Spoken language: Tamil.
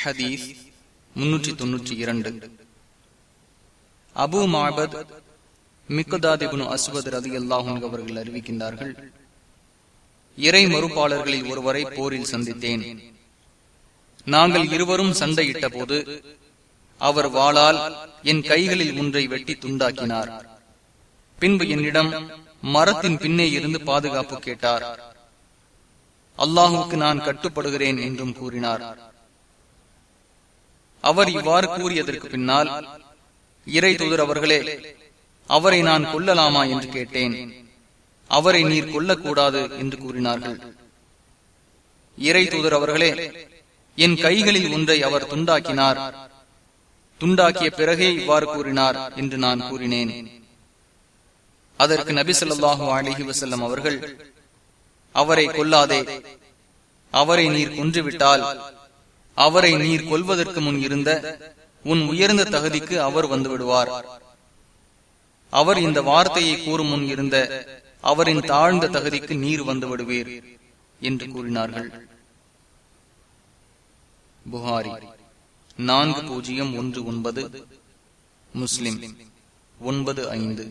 ஹதீஸ் முன்னூற்றி தொன்னூற்றி இரண்டு. அபு மாபத் மிக்கதாதிபுன் அஸ்வத் ரதி அல்லாஹும் அவர்கள் அறிவிக்கின்றார்கள் இறை மறுப்பாளர்களில் ஒருவரை போரில் சந்தித்தேன். நாங்கள் இருவரும் சண்டையிட்ட போது அவர் வாளால் என் கைகளில் ஒன்றை வெட்டி துண்டாக்கினார். பின்பு என்னிடம் மரத்தின் பின்னே இருந்து பாதுகாப்பு கேட்டார். அல்லாஹுக்கு நான் கட்டுப்படுகிறேன் என்றும் கூறினார். அவர் இவ்வாறு கூறியதற்கு பின்னால் இறை தூதர் அவர்களே அவரை நான் கொல்லலாமா என்று கேட்டேன். அவரை நீர் கொல்லக்கூடாது என்று கூறினார்கள். இறை தூதர் அவர்களே என் கைகளில் ஒன்றை அவர் துண்டாக்கினார். துண்டாக்கிய பிறகே இவ்வாறு கூறினார் என்று நான் கூறினேன். அதற்கு நபி சொல்லாஹு அலிஹி வசல்லம் அவர்கள் அவரை கொல்லாதே அவரை நீர் கொன்றுவிட்டால் அவரை நீர் கொல்வதற்கு முன் இருந்த உன் உயர்ந்த தகுதிக்கு அவர் வந்துவிடுவார். அவர் இந்த வார்த்தையை கூறும் முன் இருந்த அவரின் தாழ்ந்த தகுதிக்கு நீர் வந்து விடுவீர் என்று கூறினார்கள். புகாரி நான்கு பூஜ்ஜியம் ஒன்று ஒன்பது முஸ்லிம் ஒன்பது ஐந்து.